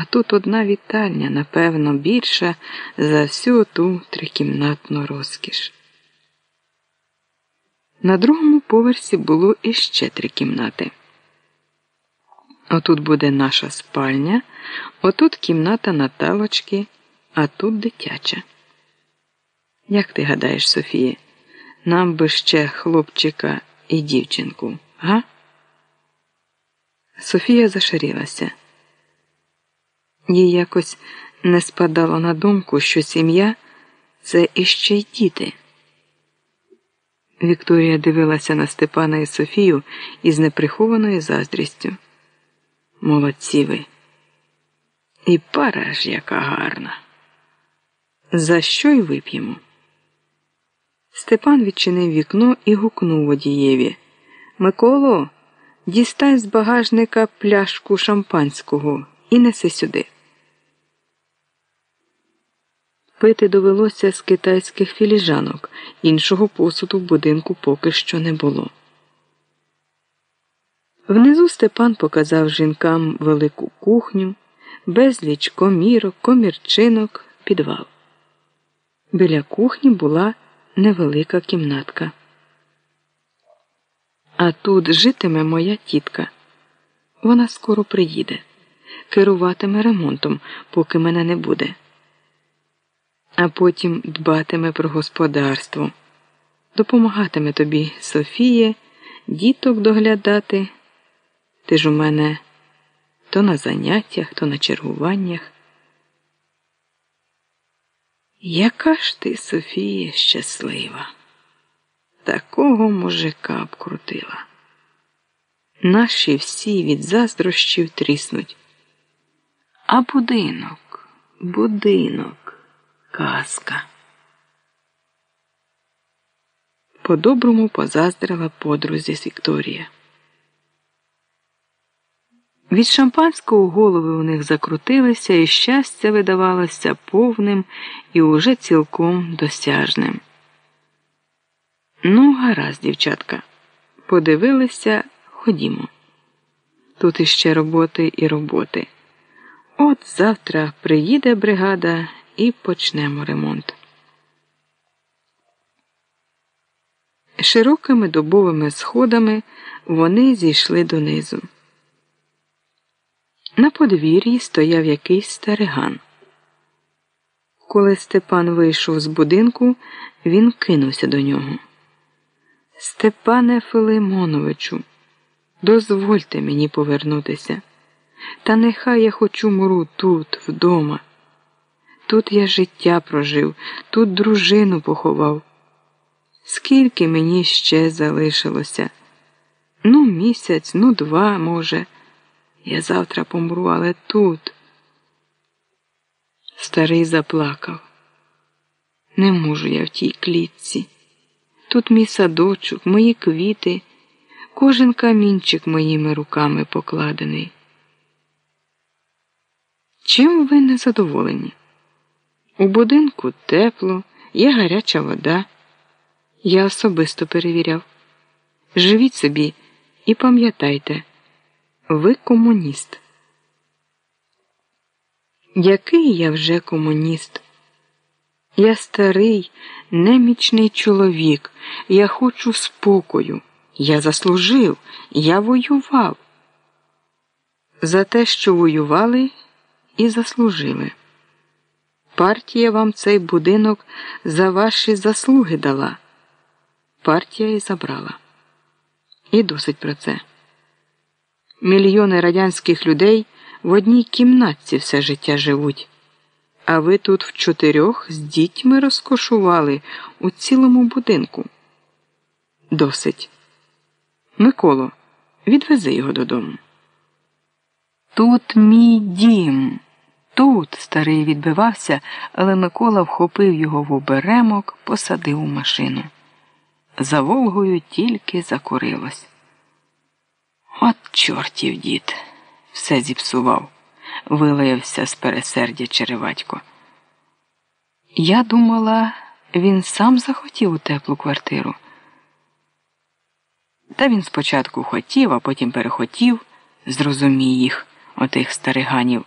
а тут одна вітальня, напевно, більша за всю ту трикімнатну розкіш. На другому поверсі було іще три кімнати. Отут буде наша спальня, отут кімната Наталочки, а тут дитяча. Як ти гадаєш, Софія, нам би ще хлопчика і дівчинку, га? Софія зашарілася. Їй якось не спадало на думку, що сім'я це іще й діти. Вікторія дивилася на Степана і Софію із неприхованою заздрістю. Молодці ви. І пара ж яка гарна. За що й вип'ємо? Степан відчинив вікно і гукнув водієві. Миколо, дістай з багажника пляшку шампанського і неси сюди. Пити довелося з китайських філіжанок, іншого посуду в будинку поки що не було. Внизу Степан показав жінкам велику кухню, безліч комірок, комірчинок, підвал. Біля кухні була невелика кімнатка. А тут житиме моя тітка. Вона скоро приїде, керуватиме ремонтом, поки мене не буде а потім дбатиме про господарство, допомагатиме тобі, Софіє, діток доглядати. Ти ж у мене то на заняттях, то на чергуваннях. Яка ж ти, Софія, щаслива? Такого мужика обкрутила. Наші всі від заздрощів тріснуть. А будинок, будинок казка. По-доброму позаздрила подрузі Вікторія. Від шампанського голови у них закрутилися, і щастя видавалося повним і уже цілком досяжним. Ну, гаразд, дівчатка, подивилися, ходімо. Тут іще роботи і роботи. От завтра приїде бригада і почнемо ремонт. Широкими дубовими сходами вони зійшли донизу. На подвір'ї стояв якийсь стариган. Коли Степан вийшов з будинку, він кинувся до нього. Степане Филимоновичу, дозвольте мені повернутися, та нехай я хочу мру тут, вдома. Тут я життя прожив, тут дружину поховав. Скільки мені ще залишилося? Ну, місяць, ну, два, може. Я завтра помру, але тут. Старий заплакав. Не можу я в тій клітці. Тут мій садочок, мої квіти, кожен камінчик моїми руками покладений. Чим ви не задоволені? У будинку тепло, є гаряча вода. Я особисто перевіряв. Живіть собі і пам'ятайте, ви комуніст. Який я вже комуніст? Я старий, немічний чоловік, я хочу спокою. Я заслужив, я воював. За те, що воювали і заслужили. Партія вам цей будинок за ваші заслуги дала. Партія і забрала. І досить про це. Мільйони радянських людей в одній кімнатці все життя живуть. А ви тут в чотирьох з дітьми розкошували у цілому будинку. Досить. Миколо, відвези його додому. Тут мій дім. Тут старий відбивався, але Микола вхопив його в оберемок, посадив у машину. За Волгою тільки закурилось. От чортів дід, все зіпсував, вилаявся з пересердя Череватько. Я думала, він сам захотів у теплу квартиру. Та він спочатку хотів, а потім перехотів, зрозумій їх, отих стариганів.